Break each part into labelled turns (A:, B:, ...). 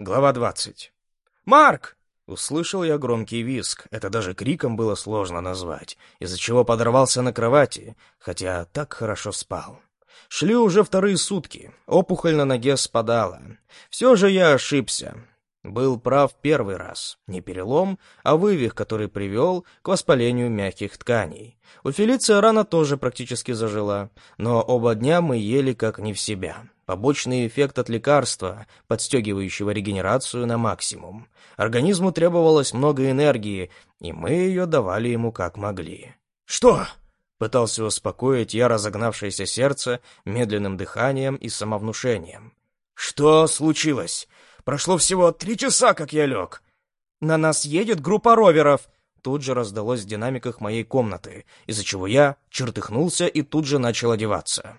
A: Глава 20. «Марк!» Услышал я громкий визг, это даже криком было сложно назвать, из-за чего подорвался на кровати, хотя так хорошо спал. Шли уже вторые сутки, опухоль на ноге спадала. Все же я ошибся. Был прав первый раз. Не перелом, а вывих, который привел к воспалению мягких тканей. У Фелиция рана тоже практически зажила, но оба дня мы ели как не в себя. Побочный эффект от лекарства, подстегивающего регенерацию на максимум. Организму требовалось много энергии, и мы ее давали ему как могли. «Что?» — пытался успокоить я разогнавшееся сердце медленным дыханием и самовнушением. «Что случилось? Прошло всего три часа, как я лег. На нас едет группа роверов. Тут же раздалось в динамиках моей комнаты, из-за чего я чертыхнулся и тут же начал одеваться.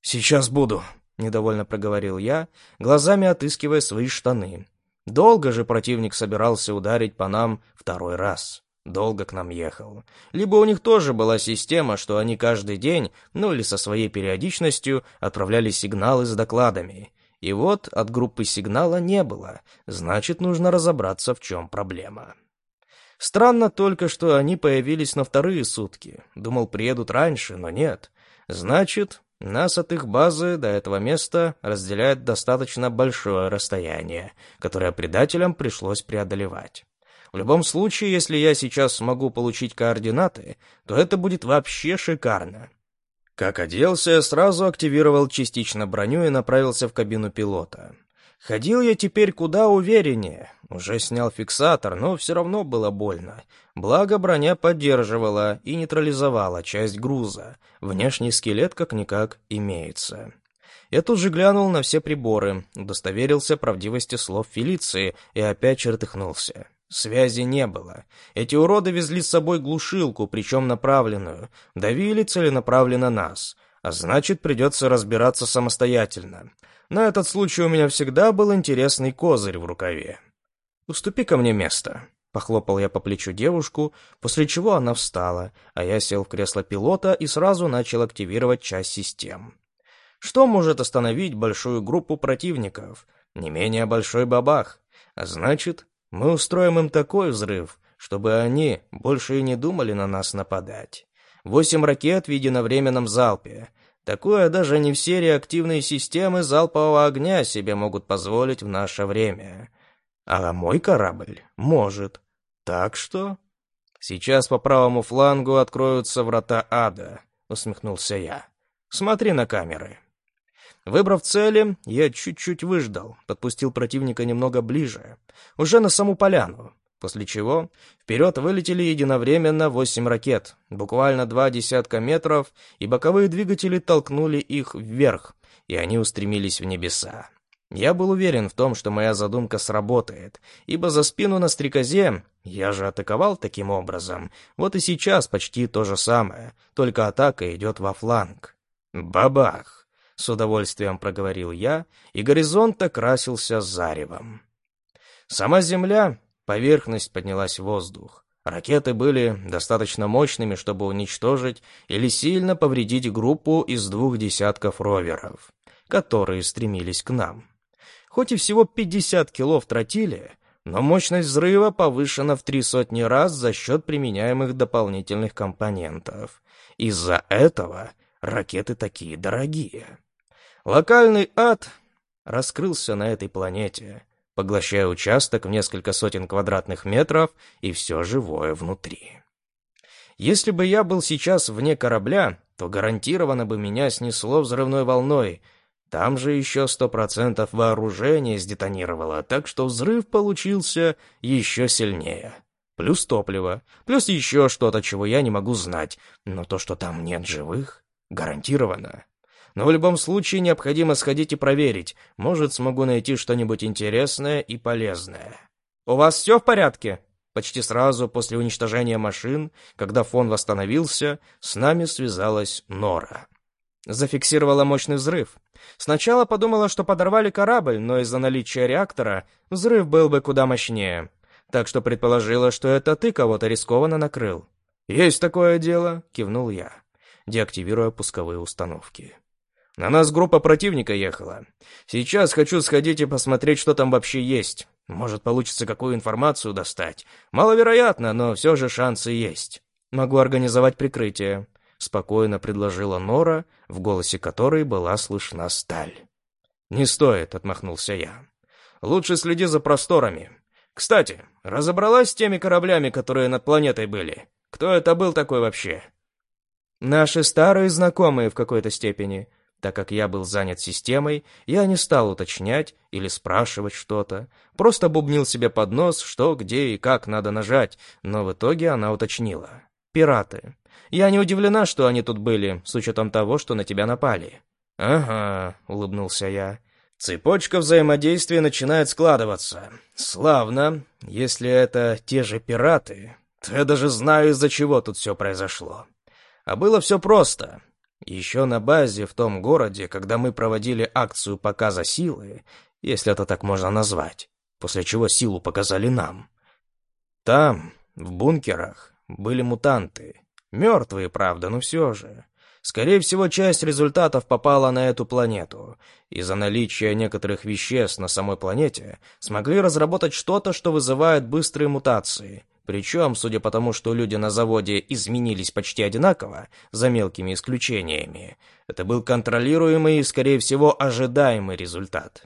A: «Сейчас буду», — недовольно проговорил я, глазами отыскивая свои штаны. Долго же противник собирался ударить по нам второй раз. Долго к нам ехал. Либо у них тоже была система, что они каждый день, ну или со своей периодичностью, отправляли сигналы с докладами. И вот от группы сигнала не было, значит, нужно разобраться, в чем проблема. Странно только, что они появились на вторые сутки. Думал, приедут раньше, но нет. Значит, нас от их базы до этого места разделяет достаточно большое расстояние, которое предателям пришлось преодолевать. В любом случае, если я сейчас смогу получить координаты, то это будет вообще шикарно. Как оделся, сразу активировал частично броню и направился в кабину пилота. Ходил я теперь куда увереннее. Уже снял фиксатор, но все равно было больно. Благо броня поддерживала и нейтрализовала часть груза. Внешний скелет как-никак имеется. Я тут же глянул на все приборы, удостоверился правдивости слов Фелиции и опять чертыхнулся. Связи не было. Эти уроды везли с собой глушилку, причем направленную. Давили целенаправленно нас. А значит, придется разбираться самостоятельно. На этот случай у меня всегда был интересный козырь в рукаве. «Уступи ко мне место», — похлопал я по плечу девушку, после чего она встала, а я сел в кресло пилота и сразу начал активировать часть систем. Что может остановить большую группу противников? Не менее большой бабах. А значит, мы устроим им такой взрыв, чтобы они больше и не думали на нас нападать. Восемь ракет в единовременном залпе. Такое даже не все реактивные системы залпового огня себе могут позволить в наше время. А мой корабль может. Так что... Сейчас по правому флангу откроются врата ада, усмехнулся я. Смотри на камеры. Выбрав цели, я чуть-чуть выждал, подпустил противника немного ближе, уже на саму поляну, после чего вперед вылетели единовременно восемь ракет, буквально два десятка метров, и боковые двигатели толкнули их вверх, и они устремились в небеса. Я был уверен в том, что моя задумка сработает, ибо за спину на стрекозе я же атаковал таким образом. Вот и сейчас почти то же самое, только атака идет во фланг. Бабах! С удовольствием проговорил я, и горизонт окрасился заревом. Сама Земля, поверхность поднялась в воздух. Ракеты были достаточно мощными, чтобы уничтожить или сильно повредить группу из двух десятков роверов, которые стремились к нам. Хоть и всего 50 кило в тротиле, но мощность взрыва повышена в три сотни раз за счет применяемых дополнительных компонентов. Из-за этого ракеты такие дорогие. Локальный ад раскрылся на этой планете, поглощая участок в несколько сотен квадратных метров и все живое внутри. Если бы я был сейчас вне корабля, то гарантированно бы меня снесло взрывной волной. Там же еще сто процентов вооружения сдетонировало, так что взрыв получился еще сильнее. Плюс топливо, плюс еще что-то, чего я не могу знать. Но то, что там нет живых, гарантированно. Но в любом случае необходимо сходить и проверить. Может, смогу найти что-нибудь интересное и полезное. «У вас все в порядке?» Почти сразу после уничтожения машин, когда фон восстановился, с нами связалась Нора. Зафиксировала мощный взрыв. Сначала подумала, что подорвали корабль, но из-за наличия реактора взрыв был бы куда мощнее. Так что предположила, что это ты кого-то рискованно накрыл. «Есть такое дело», — кивнул я, деактивируя пусковые установки. На нас группа противника ехала. Сейчас хочу сходить и посмотреть, что там вообще есть. Может, получится какую информацию достать. Маловероятно, но все же шансы есть. Могу организовать прикрытие», — спокойно предложила Нора, в голосе которой была слышна сталь. «Не стоит», — отмахнулся я. «Лучше следи за просторами. Кстати, разобралась с теми кораблями, которые над планетой были? Кто это был такой вообще?» «Наши старые знакомые в какой-то степени», так как я был занят системой, я не стал уточнять или спрашивать что-то. Просто бубнил себе под нос, что, где и как надо нажать, но в итоге она уточнила. «Пираты. Я не удивлена, что они тут были, с учетом того, что на тебя напали». «Ага», — улыбнулся я. «Цепочка взаимодействия начинает складываться. Славно. Если это те же пираты, то я даже знаю, из-за чего тут все произошло. А было все просто. Еще на базе в том городе, когда мы проводили акцию показа силы, если это так можно назвать, после чего силу показали нам. Там, в бункерах, были мутанты. Мертвые, правда, но все же. Скорее всего, часть результатов попала на эту планету. Из-за наличия некоторых веществ на самой планете смогли разработать что-то, что вызывает быстрые мутации. Причем, судя по тому, что люди на заводе изменились почти одинаково, за мелкими исключениями, это был контролируемый и, скорее всего, ожидаемый результат.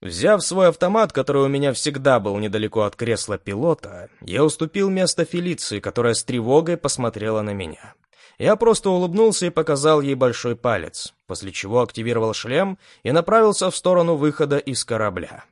A: Взяв свой автомат, который у меня всегда был недалеко от кресла пилота, я уступил место Фелиции, которая с тревогой посмотрела на меня. Я просто улыбнулся и показал ей большой палец, после чего активировал шлем и направился в сторону выхода из корабля.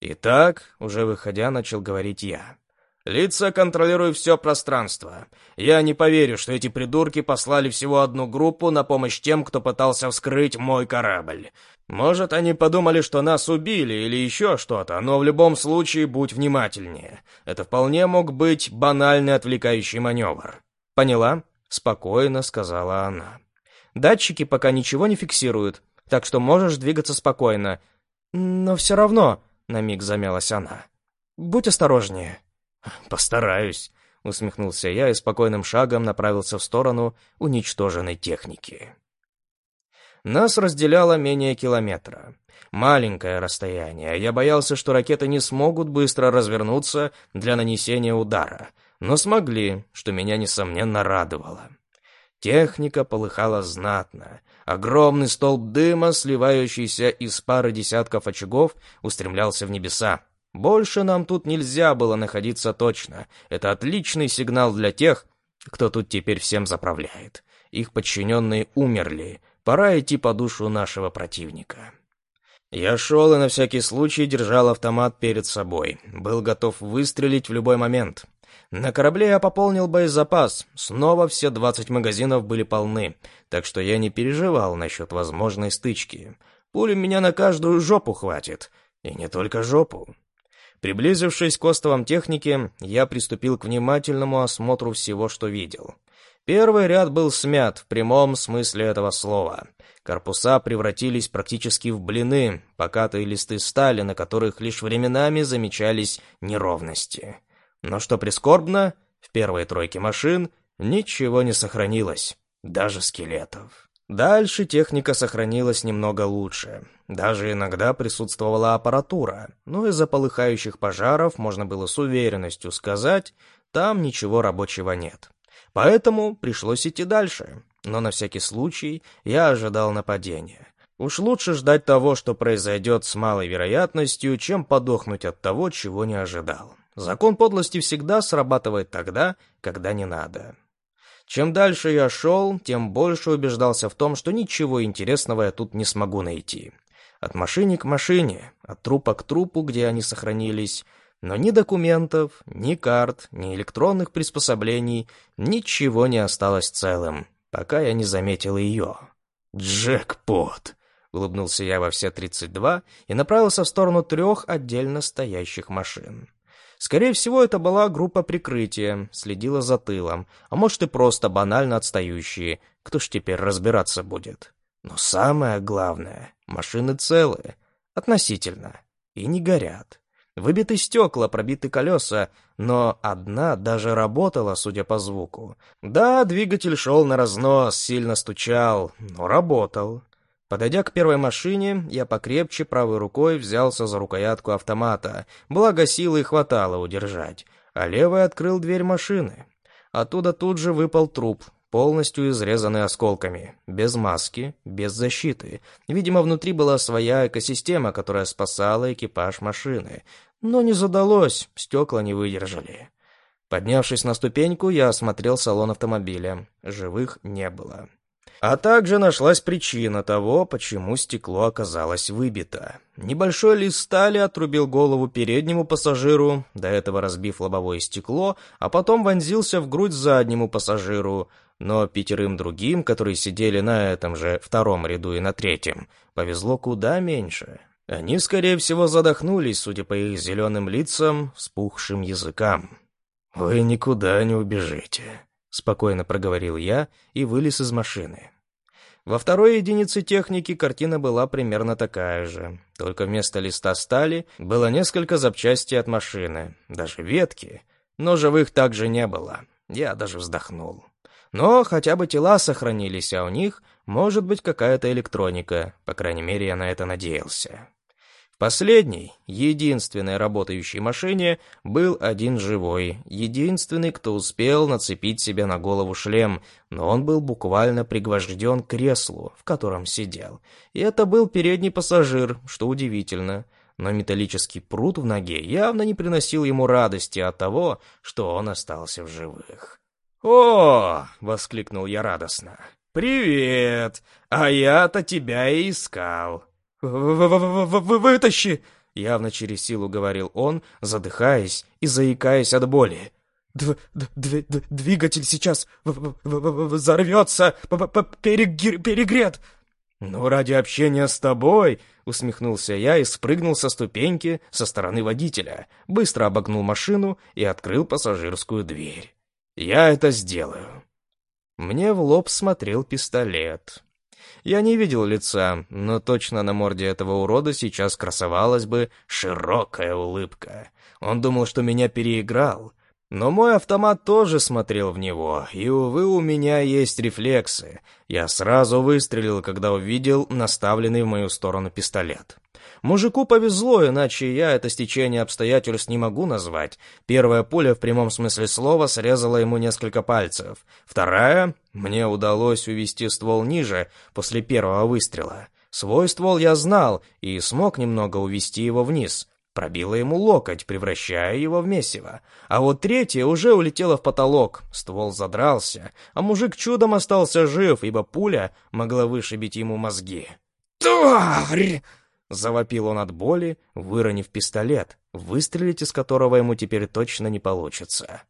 A: «Итак», — уже выходя, начал говорить я, Лица контролируют все пространство. Я не поверю, что эти придурки послали всего одну группу на помощь тем, кто пытался вскрыть мой корабль. Может, они подумали, что нас убили или еще что-то, но в любом случае будь внимательнее. Это вполне мог быть банальный отвлекающий маневр. Поняла? Спокойно сказала она. Датчики пока ничего не фиксируют, так что можешь двигаться спокойно. Но все равно, на миг замялась она. Будь осторожнее. «Постараюсь», — усмехнулся я и спокойным шагом направился в сторону уничтоженной техники. Нас разделяло менее километра. Маленькое расстояние. Я боялся, что ракеты не смогут быстро развернуться для нанесения удара, но смогли, что меня, несомненно, радовало. Техника полыхала знатно. Огромный столб дыма, сливающийся из пары десятков очагов, устремлялся в небеса. Больше нам тут нельзя было находиться точно. Это отличный сигнал для тех, кто тут теперь всем заправляет. Их подчиненные умерли. Пора идти по душу нашего противника. Я шел и на всякий случай держал автомат перед собой. Был готов выстрелить в любой момент. На корабле я пополнил боезапас. Снова все 20 магазинов были полны, так что я не переживал насчет возможной стычки. Пули меня на каждую жопу хватит. И не только жопу. Приблизившись к островам техники, я приступил к внимательному осмотру всего, что видел. Первый ряд был смят в прямом смысле этого слова. Корпуса превратились практически в блины, покатые листы стали, на которых лишь временами замечались неровности. Но что прискорбно, в первой тройке машин ничего не сохранилось, даже скелетов. Дальше техника сохранилась немного лучше. Даже иногда присутствовала аппаратура, но из-за полыхающих пожаров можно было с уверенностью сказать, там ничего рабочего нет. Поэтому пришлось идти дальше, но на всякий случай я ожидал нападения. Уж лучше ждать того, что произойдет с малой вероятностью, чем подохнуть от того, чего не ожидал. Закон подлости всегда срабатывает тогда, когда не надо. Чем дальше я шел, тем больше убеждался в том, что ничего интересного я тут не смогу найти. От машины к машине, от трупа к трупу, где они сохранились, но ни документов, ни карт, ни электронных приспособлений, ничего не осталось целым, пока я не заметил ее. «Джекпот!» — улыбнулся я во все тридцать два и направился в сторону трех отдельно стоящих машин. Скорее всего, это была группа прикрытия, следила за тылом, а может и просто банально отстающие. Кто ж теперь разбираться будет? Но самое главное, машины целые, относительно, и не горят. Выбиты стекла, пробиты колеса, но одна даже работала, судя по звуку. Да, двигатель шел на разнос, сильно стучал, но работал. Подойдя к первой машине, я покрепче правой рукой взялся за рукоятку автомата, благо силы хватало удержать, а левой открыл дверь машины. Оттуда тут же выпал труп, полностью изрезанный осколками, без маски, без защиты. Видимо, внутри была своя экосистема, которая спасала экипаж машины. Но не задалось, стекла не выдержали. Поднявшись на ступеньку, я осмотрел салон автомобиля. Живых не было. А также нашлась причина того, почему стекло оказалось выбито. Небольшой лист стали отрубил голову переднему пассажиру, до этого разбив лобовое стекло, а потом вонзился в грудь заднему пассажиру. Но пятерым другим, которые сидели на этом же втором ряду и на третьем, повезло куда меньше. Они, скорее всего, задохнулись, судя по их зеленым лицам, вспухшим языкам. «Вы никуда не убежите», — спокойно проговорил я и вылез из машины. Во второй единице техники картина была примерно такая же, только вместо листа стали было несколько запчастей от машины, даже ветки, но живых также не было. Я даже вздохнул. Но хотя бы тела сохранились, а у них может быть какая-то электроника, по крайней мере, я на это надеялся. Последний, единственной работающей машине был один живой, единственный, кто успел нацепить себе на голову шлем, но он был буквально пригвожден к креслу, в котором сидел. И это был передний пассажир, что удивительно. Но металлический пруд в ноге явно не приносил ему радости от того, что он остался в живых. «О!» — воскликнул я радостно. «Привет! А я-то тебя и искал!» «Вытащи!» — явно через силу говорил он, задыхаясь и заикаясь от боли. «Двигатель сейчас взорвется, перегрет!» «Ну, ради общения с тобой!» — усмехнулся я и спрыгнул со ступеньки со стороны водителя, быстро обогнул машину и открыл пассажирскую дверь. «Я это сделаю!» Мне в лоб смотрел пистолет. Я не видел лица, но точно на морде этого урода сейчас красовалась бы широкая улыбка. Он думал, что меня переиграл. Но мой автомат тоже смотрел в него, и, увы, у меня есть рефлексы. Я сразу выстрелил, когда увидел наставленный в мою сторону пистолет. Мужику повезло, иначе я это стечение обстоятельств не могу назвать. Первая пуля в прямом смысле слова срезала ему несколько пальцев. Вторая... Мне удалось увести ствол ниже после первого выстрела. Свой ствол я знал и смог немного увести его вниз. Пробила ему локоть, превращая его в месиво. А вот третья уже улетела в потолок. Ствол задрался, а мужик чудом остался жив, ибо пуля могла вышибить ему мозги. «Тварь!» Завопил он от боли, выронив пистолет, выстрелить из которого ему теперь точно не получится.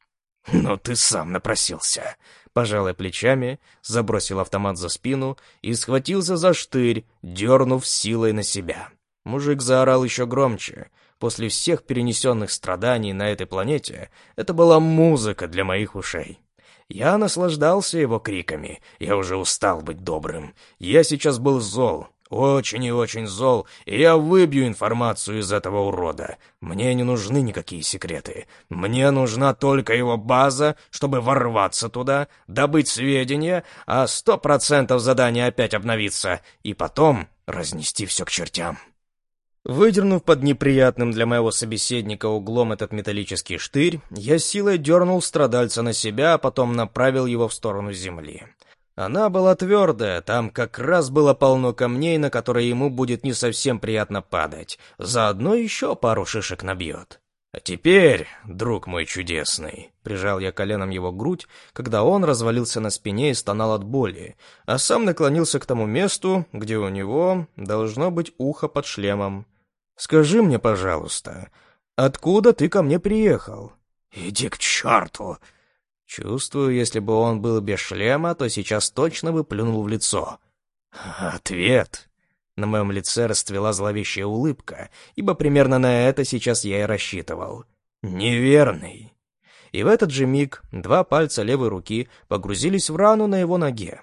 A: «Ну ты сам напросился!» Пожалуй плечами, забросил автомат за спину и схватился за штырь, дернув силой на себя. Мужик заорал еще громче. После всех перенесенных страданий на этой планете это была музыка для моих ушей. Я наслаждался его криками. Я уже устал быть добрым. Я сейчас был зол, очень и очень зол, и я выбью информацию из этого урода. Мне не нужны никакие секреты. Мне нужна только его база, чтобы ворваться туда, добыть сведения, а сто процентов задание опять обновится, и потом разнести все к чертям. Выдернув под неприятным для моего собеседника углом этот металлический штырь, я силой дернул страдальца на себя, а потом направил его в сторону земли. Она была твердая, там как раз было полно камней, на которые ему будет не совсем приятно падать. Заодно еще пару шишек набьет. «А теперь, друг мой чудесный», — прижал я коленом его грудь, когда он развалился на спине и стонал от боли, а сам наклонился к тому месту, где у него должно быть ухо под шлемом. «Скажи мне, пожалуйста, откуда ты ко мне приехал?»
B: «Иди к черту!»
A: Чувствую, если бы он был без шлема, то сейчас точно бы плюнул в лицо.
B: Ответ.
A: На моем лице расцвела зловещая улыбка, ибо примерно на это сейчас я и рассчитывал. Неверный. И в этот же миг два пальца левой руки погрузились в рану на его ноге.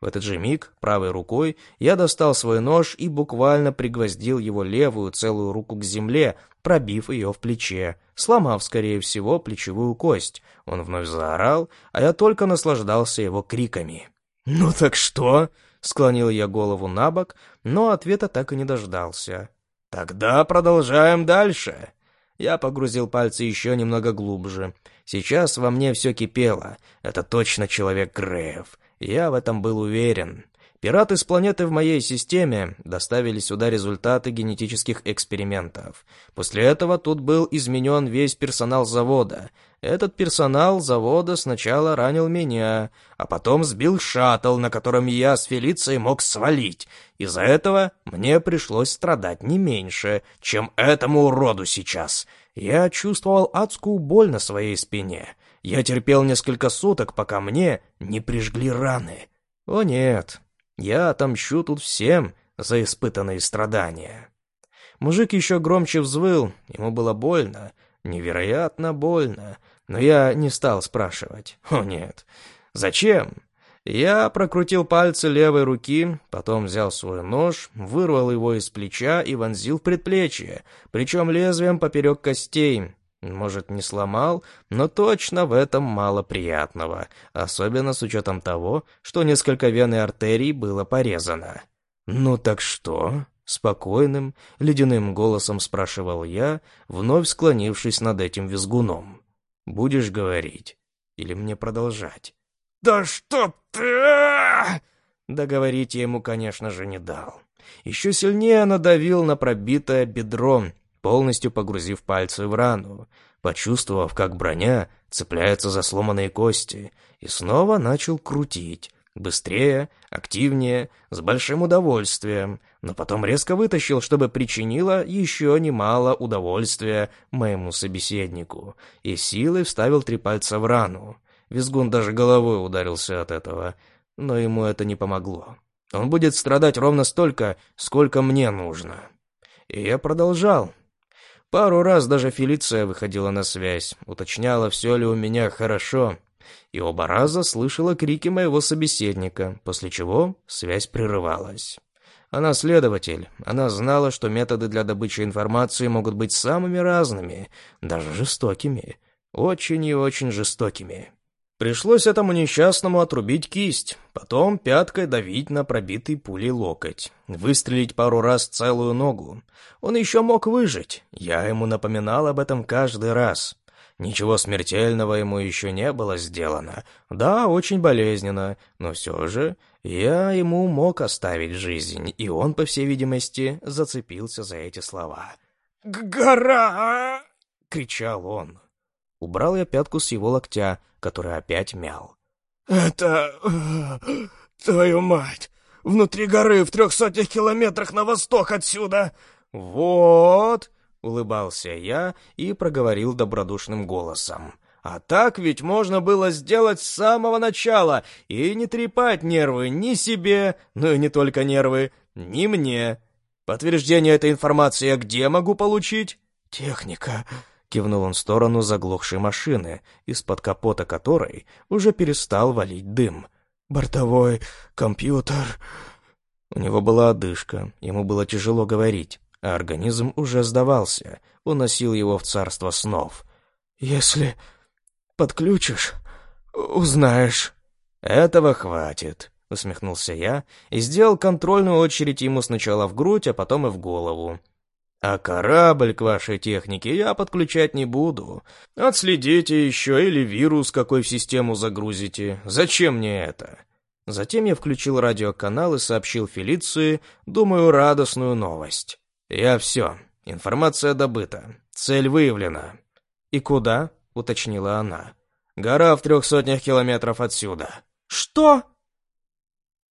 A: В этот же миг правой рукой я достал свой нож и буквально пригвоздил его левую целую руку к земле, пробив ее в плече, сломав, скорее всего, плечевую кость. Он вновь заорал, а я только наслаждался его криками.
B: «Ну так что?»
A: — Склонил я голову на бок, но ответа так и не дождался. «Тогда продолжаем дальше». Я погрузил пальцы еще немного глубже. Сейчас во мне все кипело. Это точно человек Греев. Я в этом был уверен. Пираты с планеты в моей системе доставили сюда результаты генетических экспериментов. После этого тут был изменен весь персонал завода. Этот персонал завода сначала ранил меня, а потом сбил шаттл, на котором я с Фелицией мог свалить. Из-за этого мне пришлось страдать не меньше, чем этому уроду сейчас. Я чувствовал адскую боль на своей спине. Я терпел несколько суток, пока мне не прижгли раны. О нет, я отомщу тут всем за испытанные страдания. Мужик еще громче взвыл, ему было больно, невероятно больно, но я не стал спрашивать. О нет, зачем? Я прокрутил пальцы левой руки, потом взял свой нож, вырвал его из плеча и вонзил в предплечье, причем лезвием поперек костей. Может, не сломал, но точно в этом мало приятного, особенно с учетом того, что несколько вен и артерий было порезано. «Ну так что?» — спокойным, ледяным голосом спрашивал я, вновь склонившись над этим визгуном. «Будешь говорить? Или мне продолжать?» «Да чтоб ты...» Договорить я ему, конечно же, не дал. Еще сильнее надавил на пробитое бедро, полностью погрузив пальцы в рану, почувствовав, как броня цепляется за сломанные кости, и снова начал крутить. Быстрее, активнее, с большим удовольствием, но потом резко вытащил, чтобы причинило еще немало удовольствия моему собеседнику, и силой вставил три пальца в рану. Визгун даже головой ударился от этого, но ему это не помогло. Он будет страдать ровно столько, сколько мне нужно. И я продолжал, Пару раз даже Фелиция выходила на связь, уточняла, все ли у меня хорошо, и оба раза слышала крики моего собеседника, после чего связь прерывалась. Она следователь, она знала, что методы для добычи информации могут быть самыми разными, даже жестокими, очень и очень жестокими. Пришлось этому несчастному отрубить кисть, потом пяткой давить на пробитый пулей локоть, выстрелить пару раз целую ногу. Он еще мог выжить, я ему напоминал об этом каждый раз. Ничего смертельного ему еще не было сделано. Да, очень болезненно, но все же я ему мог оставить жизнь, и он, по всей видимости, зацепился за эти слова. «Гора!» — кричал он. Убрал я пятку с его локтя, который опять мял. «Это... твою мать! Внутри горы, в трех сотнях километрах на восток отсюда!» «Вот!» — улыбался я и проговорил добродушным голосом. «А так ведь можно было сделать с самого начала и не трепать нервы ни себе, ну и не только нервы, ни мне. Подтверждение этой информации я где могу получить?» «Техника», Кивнул он в сторону заглохшей машины, из-под капота которой уже перестал валить дым. «Бортовой компьютер...» У него была одышка, ему было тяжело говорить, а организм уже сдавался, уносил его в царство снов. «Если подключишь, узнаешь». «Этого хватит», — усмехнулся я и сделал контрольную очередь ему сначала в грудь, а потом и в голову. А корабль к вашей технике я подключать не буду. Отследите еще или вирус какой в систему загрузите. Зачем мне это? Затем я включил радиоканал и сообщил Фелиции, думаю, радостную новость. Я все. Информация добыта. Цель выявлена. И куда? Уточнила она. Гора в трех сотнях километров отсюда. Что?